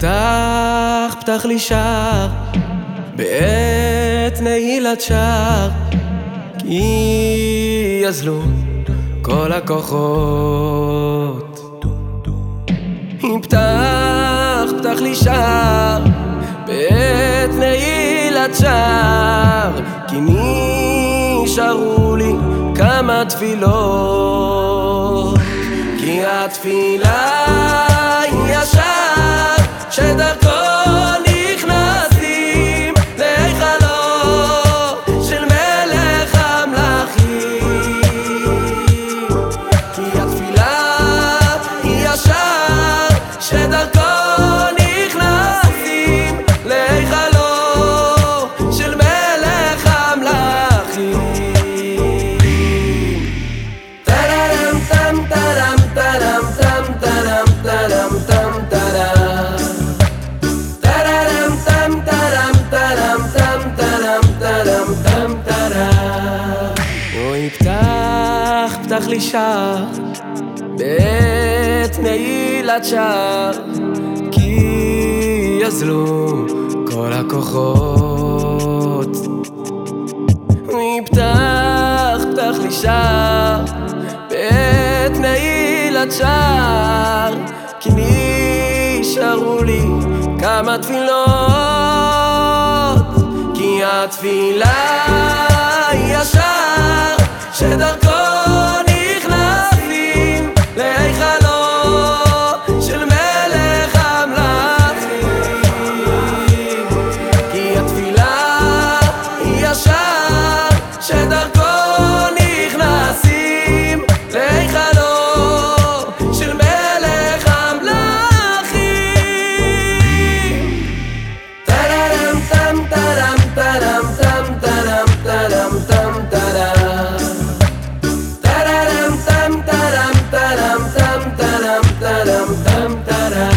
פתח לי שער בעת נעילת שער כי יזלו כל הכוחות. אם פתח, פתח לי שער בעת נעילת שער כי נשארו לי כמה תפילות. כי התפילה שדרכו נכנסים להיכלו של מלך המלכים טרם טם טרם טרם טם טרם טרם טם טרם טרם טם טרם טרם טם טרם טרם טם טרם אוי פתח פתח לי שער בעת נעילת שער כי יזלו כל הכוחות. מפתח, פתח לי שער בעת נעילת שער כי נשארו לי כמה תפילות. כי התפילה היא השער שדרכו שדרכו נכנסים להיכלו של מלך המלכים טרם טם טרם טרם טם טרם טרם טם טרם טרם טם טרם טרם טם טרם טרם טם טרם